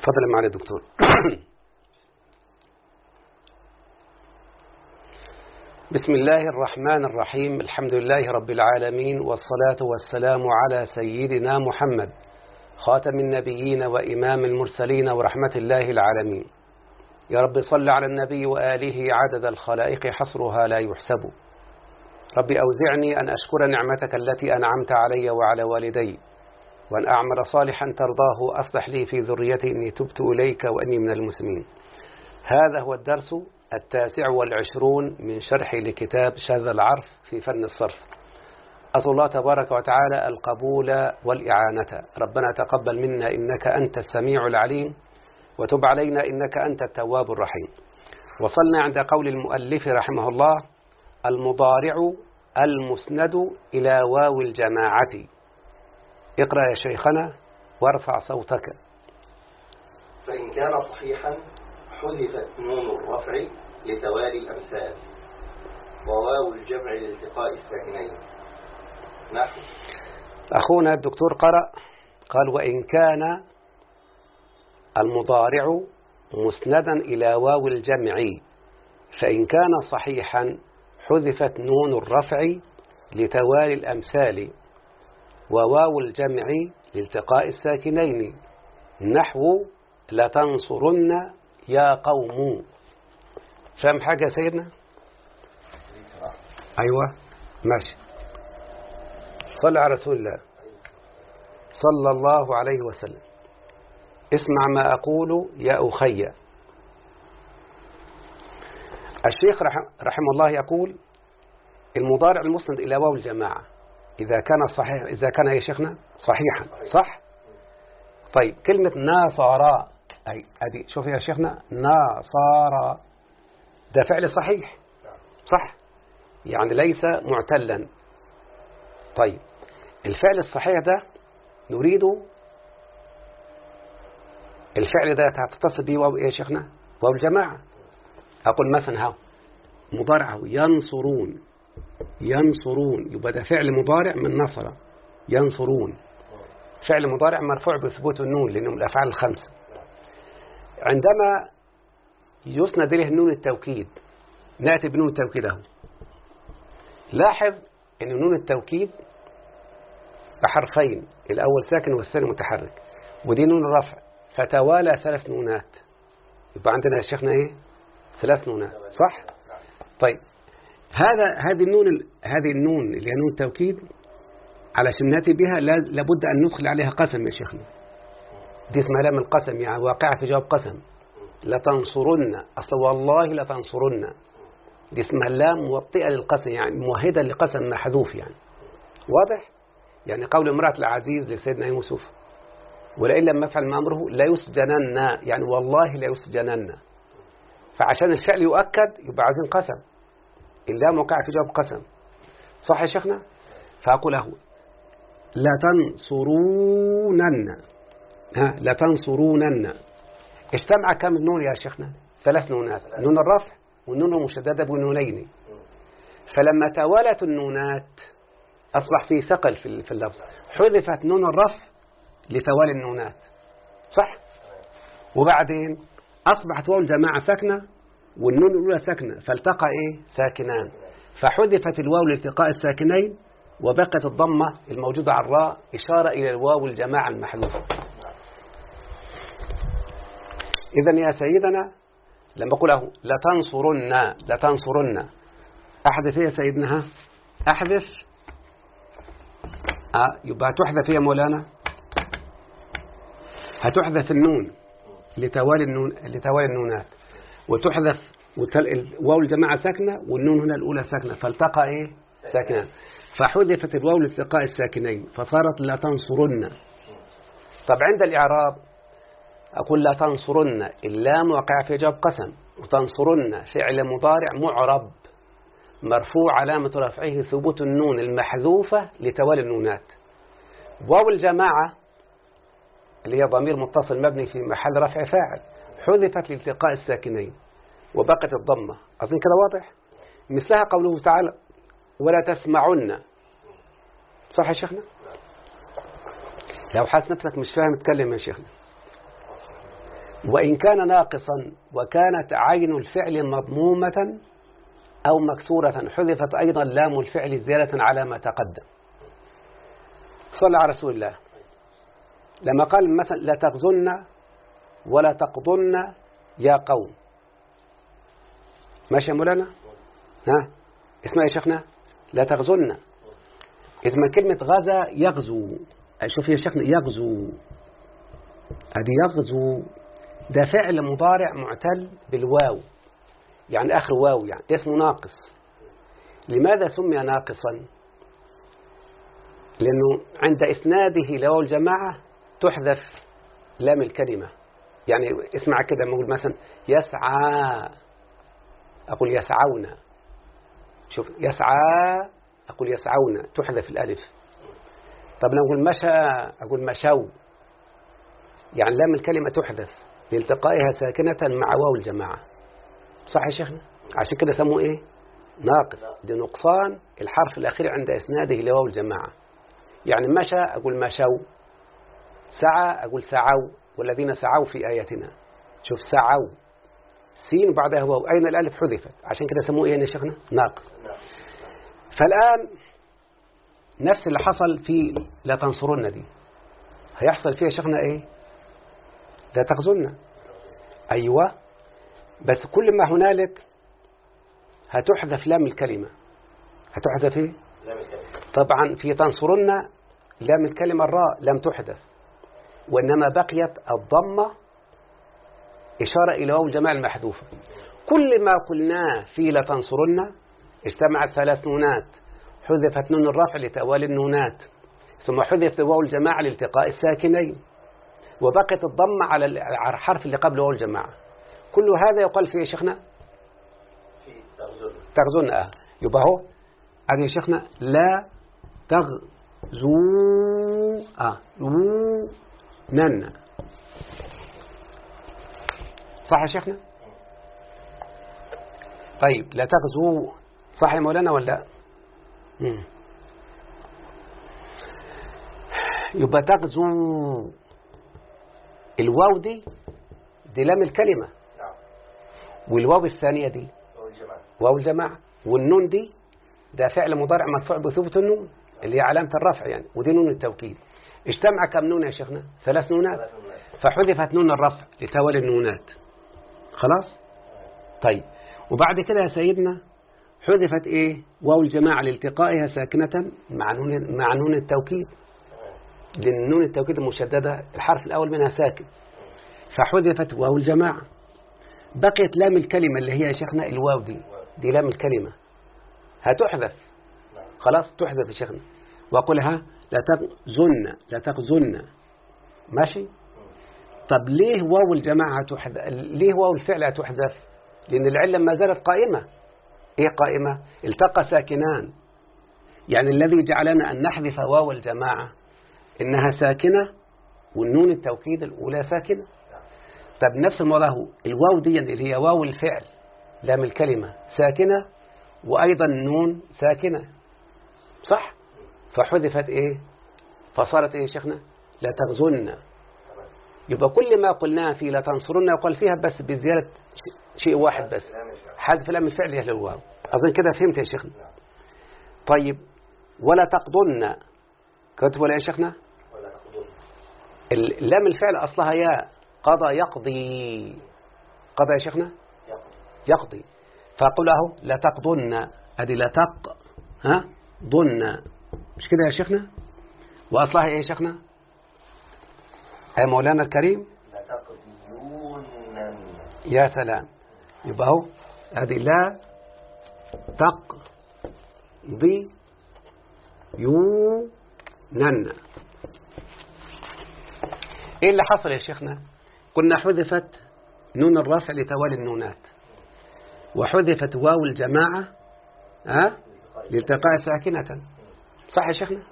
تفضل معالي الدكتور بسم الله الرحمن الرحيم. الحمد لله رب العالمين والصلاة والسلام على سيدنا محمد خاتم النبيين وإمام المرسلين ورحمة الله العالمين. يا رب صل على النبي وآله عدد الخلائق حصرها لا يحسب. رب أوزعني أن أشكر نعمتك التي أنعمت علي وعلى والدي. وأن أعمل صالحا ترضاه أصلح لي في ذريتي إني تبت إليك وإني من المسلمين. هذا هو الدرس التاسع والعشرون من شرحي لكتاب شاذ العرف في فن الصرف. أسأل الله تبارك وتعالى القبول والإعانة. ربنا تقبل منا إنك أنت السميع العليم وتب علينا إنك أنت التواب الرحيم. وصلنا عند قول المؤلف رحمه الله المضارع المسند إلى واو الجماعة. اقرأ يا شيخنا وارفع صوتك. فإن كان صحيحا حذفت نون الرفع لتوالي الأمثال. وواو الجمع لالتقاء الساكنين. نحو. أخونا الدكتور قرأ قال وإن كان المضارع مسندا إلى واو الجمع فإن كان صحيحا حذفت نون الرفع لتوالي الأمثال. وواو الجمع لالتقاء الساكنين. نحو لتنصرن يا قوم. فهم حاجة سيدنا؟ أيوة. ماشي. صل على رسول الله. صلى الله عليه وسلم. اسمع ما أقول يا أخي. الشيخ رحمه الله يقول المضارع المسند إلى واو الجماعة. إذا كان صحيح إذا كان يا شيخنا صحيحا صح؟ طيب كلمة ناصارا أي أدي شوف يا شيخنا ناصارا ده فعل صحيح صح؟ يعني ليس معتلا. طيب الفعل الصحيح ده نريد الفعل ده تتصل به واو يا شيخنا واو الجماعة. أقول مثلا ها مضارع ينصرون. ينصرون. يبقى ده فعل مضارع من نصر. ينصرون. فعل مضارع مرفوع بثبوت النون لأنه من الأفعال الخمسة عندما يسند له نون التوكيد نأتي بنون التوكيد أهو. لاحظ أن نون التوكيد بحرفين الأول ساكن والثاني متحرك ودي نون الرفع فتوالى ثلاث نونات. يبقى عندنا يا شيخنا إيه؟ ثلاث نونات صح؟ طيب. هذا هذه النون هذه النون اللي هي نون التوكيد علشان نأتي بها لابد أن ندخل عليها قسم يا شيخنا. دي اسمها لام القسم يعني واقعة في جواب قسم. لتنصرن أصل والله لتنصرن. دي اسمها اللام موطئة للقسم يعني موهدة لقسم محذوف يعني. واضح؟ يعني قول امرأة العزيز لسيدنا يوسف ولئن لم يفعل ما أمره لا يسجنن يعني والله لا يسجنن فعشان الفعل يؤكد يبقى عايزين قسم. اللام وقع في جواب قسم. صح يا شيخنا؟ فأقول له لا تنصرونن. ها لا تنصرونن. اجتمع كم نون يا شيخنا؟ ثلاث نونات نون الرفع والنون المشددة بنونين. فلما توالت النونات أصبح في ثقل في اللفظ. حذفت نون الرفع لتوالي النونات. صح؟ وبعدين أصبحت واو الجماعة ساكنة والنون الأولى ساكنة. فالتقى إيه؟ ساكنان. فحذفت الواو لالتقاء الساكنين وبقت الضمة الموجودة على الراء إشارة إلى الواو الجماعة المحذوفة. إذا يا سيدنا لما أقوله لتنصرن لتنصرن. أحدث يا سيدنا؟ أحدث آه يبقى تحذف يا مولانا؟ هتحذف النون لتوالي النون لتوالي النونات. وتحذف واو الجماعة ساكنة والنون هنا الأولى ساكنة فالتقى إيه؟ ساكنان. فحذفت الواو لالتقاء الساكنين فصارت لتنصرن. طب عند الإعراب أقول لا تنصرن اللام وقع في جواب قسم. وتنصرن فعل مضارع معرب مرفوع علامة رفعه ثبوت النون المحذوفة لتوالي النونات. واو الجماعة اللي هي ضمير متصل مبني في محل رفع فاعل. حذفت لالتقاء الساكنين وبقت الضمة. أظن كده واضح؟ مثلها قوله تعالى ولا تسمعن. صح يا شيخنا؟ لو حاسس نفسك مش فاهم اتكلم يا شيخنا. وإن كان ناقصا وكانت عين الفعل مضمومة أو مكسورة حذفت أيضا لام الفعل زيادة على ما تقدم. صلى على رسول الله. لما قال مثلا لا تغزن ولا تقضن يا قوم. ماشي يا مولانا؟ ها؟ اسمها يا شيخنا لا تغزن. اسمها كلمة غزا يغزو. شوف يا شيخنا يغزو. ادي يغزو. ده فعل مضارع معتل بالواو. يعني آخر واو يعني اسمه ناقص. لماذا سمي ناقصا؟ لأنه عند إسناده لواو الجماعة تحذف لام الكلمة. يعني اسمع كده لما أقول مثلا يسعى أقول يسعون. شوف يسعى أقول يسعون تحذف الألف. طب لو أقول مشى أقول مشوا. يعني لام الكلمة تحذف لالتقائها ساكنة مع واو الجماعة. صح يا شيخنا؟ عشان كده سموه إيه؟ ناقص لنقصان الحرف الأخير عند إسناده لواو الجماعة. يعني مشى أقول مشوا. سعى أقول سعوا. والذين سعوا في آياتنا. شوف سعوا. سين بعدها واو. أين الألف حذفت؟ عشان كده سموه إيه يا شيخنا؟ ناقص. فالآن نفس اللي حصل في لا تنصرن دي. هيحصل فيها شيخنا إيه؟ لا تغزلنا أيوة. بس كل ما هنالك هتحذف لام الكلمة. هتحذف إيه؟ طبعا في تنصرن لام الكلمة الراء لم تحذف. وإنما بقيت الضمة إشارة إلى واو الجماعة المحذوفة. كل ما قلناه في لتنصرن اجتمعت ثلاث نونات. حذفت نون الرفع لتوالي النونات. ثم حذفت واو الجماعة لالتقاء الساكنين. وبقت الضمة على الحرف اللي قبل واو الجماعة. كل هذا يقال فيه يا شيخنا؟ تغزون. آه. يبقى هو. هذه يا شيخنا لا تغزو. آه. نن صح يا شيخنا؟ طيب لا تغزو صح يا مولانا ولا؟ مم. يبقى تغزو الواو دي دي لام الكلمة. والواو الثانية دي واو الجماعة. والنون دي ده فعل مضارع مرفوع بثبوت النون اللي هي علامة الرفع يعني ودي نون التوكيد. اجتمع كم نون يا شيخنا؟ ثلاث نونات. فحذفت نون الرفع لتوالي النونات. خلاص؟ طيب. وبعد كده يا سيدنا حذفت إيه؟ واو الجماعة لالتقائها ساكنة مع نون مع نون التوكيد. لأن نون التوكيد المشددة الحرف الأول منها ساكن. فحذفت واو الجماعة. بقيت لام الكلمة اللي هي يا شيخنا الواو دي. دي لام الكلمة. هتحذف. خلاص؟ تحذف يا شيخنا. وقلها لتغزن لتغزن ماشي؟ طب ليه واو الجماعة تحذف ليه واو الفعل هتحذف لأن العلة ما زالت قائمة. إيه قائمة؟ التقى ساكنان. يعني الذي جعلنا أن نحذف واو الجماعة إنها ساكنة والنون التوكيد الأولى ساكنة. طب نفس الموضوع الواو دي اللي هي واو الفعل لام الكلمة ساكنة وأيضا النون ساكنة. صح؟ فحذفت إيه؟ فصارت إيه يا شيخنا؟ لتغزن يبقى كل ما قلناه في لتنصرن يقال فيها بس بزيادة شيء واحد بس. حذف لام الفعل يهل الواو. أظن كده فهمت يا شيخنا؟ طيب ولا تقضن. كتب ولا يا شيخنا؟ اللام الفعل أصلها يا قضى يقضي. قضى يا شيخنا؟ يقضي. فأقول له لا تقضن. هذه لا تق. ها؟ ضن. مش كده يا شيخنا؟ وأصلها إيه يا شيخنا؟ يا مولانا الكريم؟ يا سلام. يبقى هو هذه لا تقضي يونن إيه اللي حصل يا شيخنا؟ قلنا حذفت نون الرفع لتوالي النونات. وحذفت واو الجماعة ها؟ لالتقاء ساكنة. صح يا شيخنا؟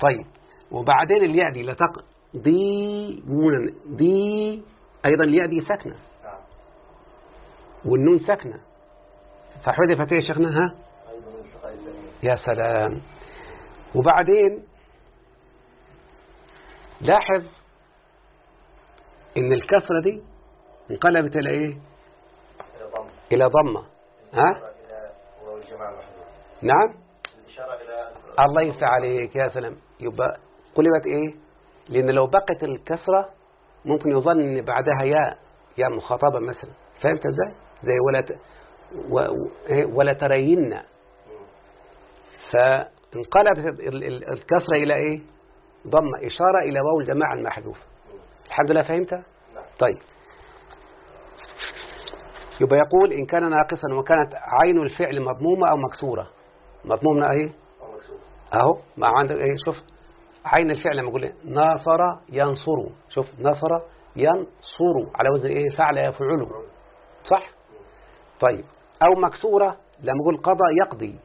طيب وبعدين الياء دي لتقضي دي أيضا الياء دي ساكنة. والنون ساكنة. فحذفت إيه يا شيخنا؟ ها؟ يا سلام. وبعدين لاحظ إن الكسرة دي انقلبت إلى ضم إلى ضمة. ها؟ نعم. الإشارة إلى الله يفتح عليك يا سلام. يبقى قلبت إيه؟ لأن لو بقت الكسرة ممكن يظن بعدها ياء ياء مخاطبة مثلا. فهمت إزاي؟ زي ولا ت... و... إيه؟ ولا ترين. فانقلبت ال- ال- الكسرة إلى إيه؟ ضمة إشارة إلى واو الجماعة المحذوف الحمد لله فهمت؟ طيب. يبقى يقول إن كان ناقصا وكانت عين الفعل مضمومة أو مكسورة. مضمومة إيه؟ أهو ما عندك إيه شوف عين الفعل لما يقول إيه؟ ناصر ينصر. شوف ناصر ينصر. على وزن إيه؟ فعل يفعل. صح؟ طيب. أو مكسورة لما يقول قضى يقضي.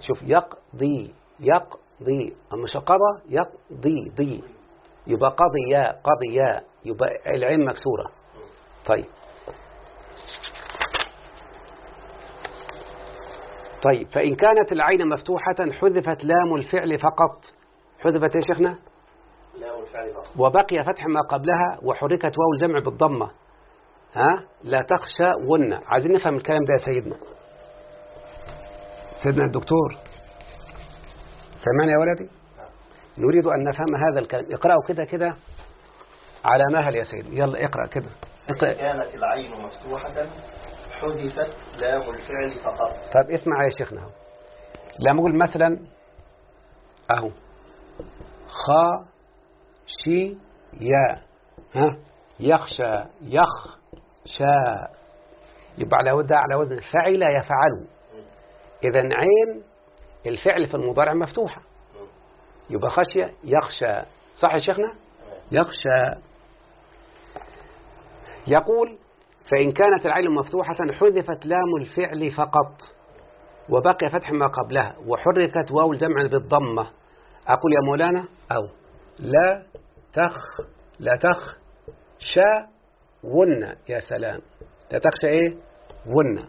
شوف يقضي يقضي. أما قضى؟ يقضي ضي. يبقى قضي قضي يبقى العين مكسورة. طيب. طيب فإن كانت العين مفتوحة حذفت لام الفعل فقط. حذفت يا شيخنا لام الفعل فقط. وبقي فتح ما قبلها وحركت واو الجمع بالضمة. ها؟ لا تخشى ون. عايزين نفهم الكلام ده يا سيدنا. سيدنا الدكتور. سمعني يا ولدي؟ نريد أن نفهم هذا الكلام. اقرأوا كده كده على مهل يا سيدي. يلا اقرأ كده. اقرأ. كانت العين مفتوحة حذفت لام الفعل فقط. طيب اسمع يا شيخنا. لما أقول مثلا أهو. خا شي يا. ها؟ يخشى يخشى يبقى على وزن على وزن فعل يفعل إذا عين الفعل في المضارع مفتوحة. يبقى خشية يخشى. صح يا شيخنا؟ يخشى. يقول فإن كانت العين مفتوحة حذفت لام الفعل فقط وبقي فتح ما قبلها وحركت واو الجمع بالضمة. أقول يا مولانا أو. لا تخ لا تخ شا ون. يا سلام. لا تخشى إيه؟ ون.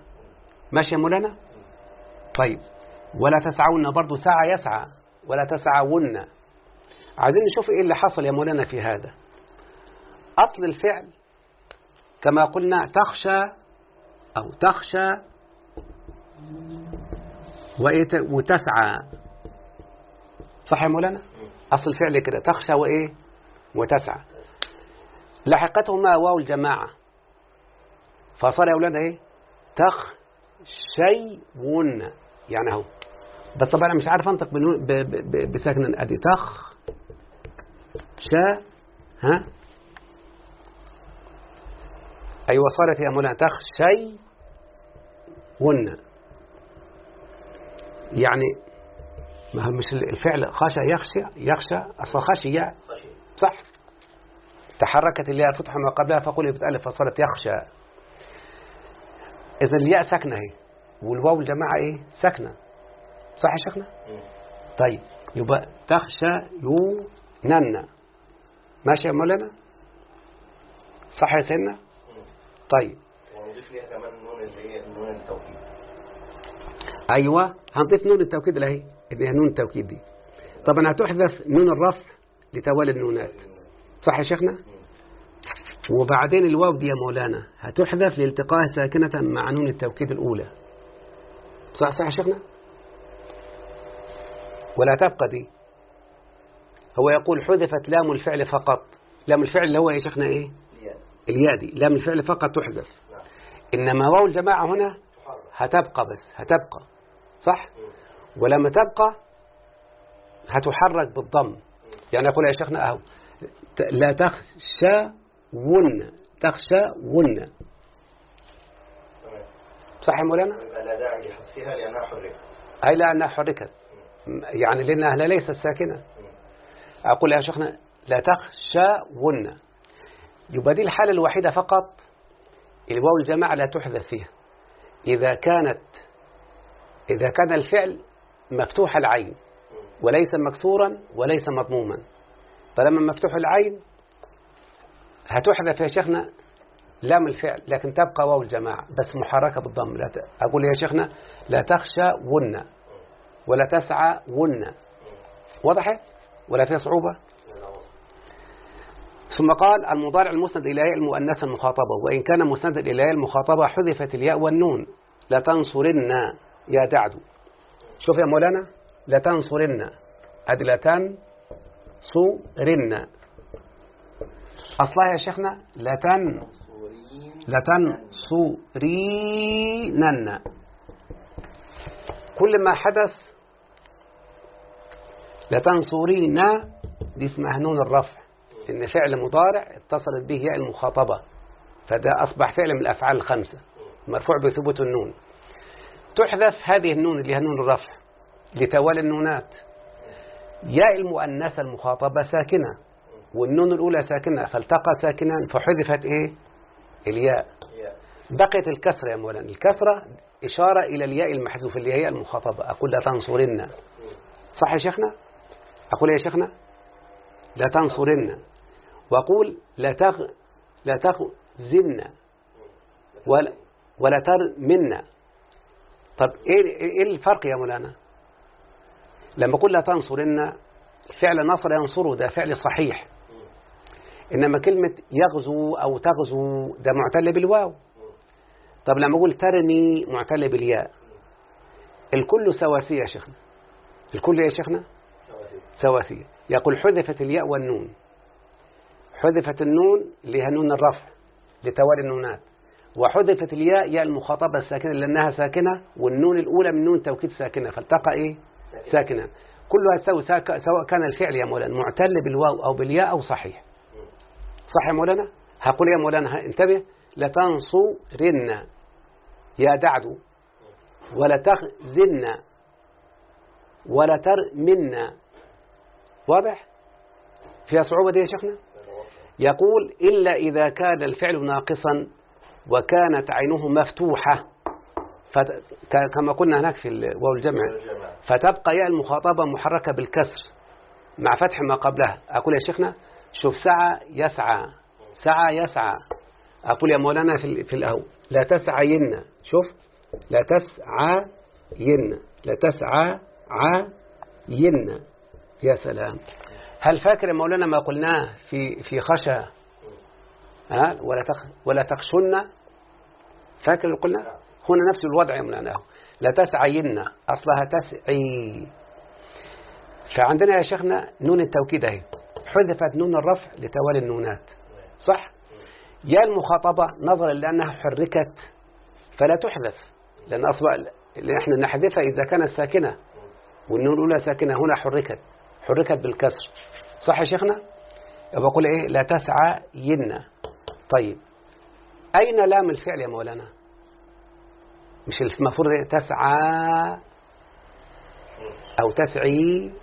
ماشي يا مولانا؟ طيب. ولا تسعون برضو سعى يسعى ولا تسعون. عايزين نشوف إيه اللي حصل يا مولانا في هذا. أصل الفعل كما قلنا تخشى أو تخشى وتسعى. صح يا مولانا؟ أصل الفعل كده تخشى وإيه؟ وتسعى. لحقتهما واو الجماعة. فصار يا أولاد إيه؟ تخشيون. يعني أهو. بس طبعا أنا مش عارف أنطق بساكن أدي. تخ شا ها؟ أيوة صارت يا مولانا تخشي ون يعني ما هو مش الفعل خشى يخشى يخشى أصلا خشي صح. تحركت الياء فتح ما قبلها فقل بتألف فصارت يخشى. إذا الياء ساكنة اهي والواو الجماعة إيه؟ ساكنة. صح يا شيخنا؟ طيب يبقى تخشيونن ماشي يا مولانا؟ صح يا سيدنا؟ طيب. ونضيف ليها كمان نون اللي هي نون التوكيد. أيوة هنضيف نون التوكيد لهي اللي هي نون التوكيد دي. طبعا هتحذف نون الرفع لتوالي النونات. صح يا شيخنا؟ وبعدين الواو دي يا مولانا هتحذف لالتقائها ساكنة مع نون التوكيد الأولى. صح صح يا شيخنا؟ ولا تبقى دي. هو يقول حذفت لام الفعل فقط. لام الفعل اللي هو يا شيخنا إيه؟ ليان الياء دي لام الفعل فقط تحذف. إنما واو الجماعة هنا هتبقى بس هتبقى صح؟ ولما تبقى هتحرك بالضم. يعني أقول يا شيخنا أهو لا تخشى ون تخشى ون صح يا مولانا؟ لا داعي لحذفها لأنها حركت. أي لأنها حركت. يعني لأنها ليست ساكنة. أقول يا شيخنا لا تخشى ون يبقى دي الحالة الوحيدة فقط. الواو الجماعة لا تحذف فيها. إذا كانت إذا كان الفعل مفتوح العين وليس مكسورا وليس مضموما. فلما مفتوح العين هتحذف يا شيخنا لام الفعل لكن تبقى واو الجماعة بس محركة بالضم. لا ت... أقول يا شيخنا لا تخشى ون ولا تسعى ون. وضحت ولا فيها صعوبة؟ ثم قال المضارع المسند إلى ياء المؤنثة المخاطبة وإن كان مسندا إلى المخاطبة حذفت الياء والنون. لتنصرن يا دعد. شوف يا مولانا لتنصرن هذه لتنصرن أصلها يا شيخنا لتن لتنصرينن كل ما حدث لتنصرين دي اسمها نون الرفع. إن فعل مضارع اتصلت به ياء المخاطبة فده أصبح فعل من الأفعال الخمسة مرفوع بثبوت النون. تحذف هذه النون اللي هي نون الرفع لتوالي النونات. ياء المؤنثة المخاطبة ساكنة والنون الأولى ساكنة فالتقى ساكنا فحذفت إيه؟ الياء. بقيت الكسرة يا مولانا. الكسرة إشارة إلى الياء المحذوف اللي هي المخاطبة. أقول لا تنصرن. صح يا شيخنا؟ أقول يا شيخنا؟ لا تنصرن. وأقول لا تغ لا تغزن ولا ولا ترمن. طب إيه إيه الفرق يا مولانا؟ لما أقول لا تنصرن فعل نصر ينصره ده فعل صحيح. إنما كلمة يغزو أو تغزو ده معتل بالواو. طب لما أقول ترمي معتل بالياء. الكل سواسية يا شيخنا. الكل يا شيخنا؟ سواسية. يقول حذفت الياء والنون. حذفت النون هي نون الرفع لتوالي النونات وحذفت الياء ياء المخاطبة الساكنة لأنها ساكنة والنون الأولى من نون توكيد ساكنة فالتقى إيه؟ ساكنان. كلها تساوي سواء كان الفعل يا مولانا معتل بالواو أو بالياء أو صحيح. صح يا مولانا؟ هقول يا مولانا انتبه. لتنصرن. يا دعد ولا تخزن ولا ترمن واضح؟ فيها صعوبة دي يا شيخنا؟ يقول إلا إذا كان الفعل ناقصا وكانت عينه مفتوحة فت... كما قلنا هناك في واو الجمع. فتبقى ياء المخاطبة محركة بالكسر مع فتح ما قبلها. أقول يا شيخنا شوف سعى يسعى سعى يسعى. أقول يا مولانا في, في الأول لا تسعين. شوف لا تسعين لا تسعى عين يا سلام. هل فاكر مولانا ما قلناه في في خشى؟ ها؟ ولا تخ ولا تخشن؟ فاكر اللي قلنا؟ هنا نفس الوضع مولانا لا تسعين أصلها تسعي. فعندنا يا شيخنا نون التوكيد أهي. حذفت نون الرفع لتوالي النونات. صح؟ يا المخاطبة نظرا لأنها حركت فلا تحذف. لأن أصبح إحنا نحذفها إذا كانت ساكنة. والنون الأولى ساكنة هنا حركت. حركت بالكسر. صح يا شيخنا؟ بقول إيه؟ لا تسعى ين. طيب. أين لام الفعل يا مولانا؟ مش المفروض؟ تسعى أو تسعي.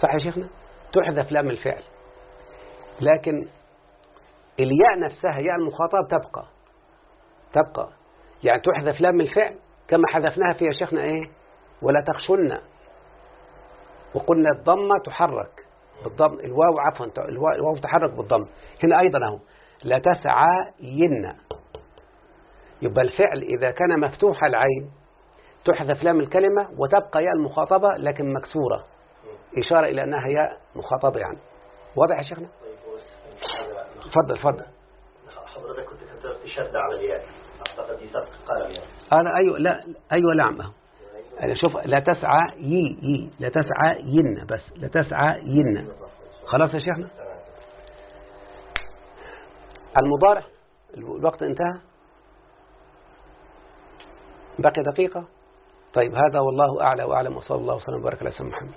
صح يا شيخنا؟ تحذف لام الفعل. لكن الياء نفسها ياء المخاطب تبقى. تبقى. يعني تحذف لام الفعل كما حذفناها في يا شيخنا إيه؟ ولا تخشن. وقلنا الضمة تحرك. بالضم الواو عفوا الواو تحرك بالضم. هنا أيضا أهو. لا تسعى ين يبقى الفعل إذا كان مفتوح العين تحذف لام الكلمة وتبقى ياء المخاطبة لكن مكسورة. إشارة إلى أنها ياء مخاطبة يعني. واضح يا شيخنا؟ تفضل تفضل حضرتك كنت كتبت شد على الياء. أعتقد دي سبق قلم يعني. أنا أيوة لا أيوة أهو. أنا شوف لا تسعى يي يي لا تسعى ين بس لا تسعى ين. خلاص يا شيخنا؟ المضارع الوقت انتهى. بقي دقيقة. طيب هذا والله أعلى وأعلم وصلى الله وسلم وبارك على سيدنا محمد.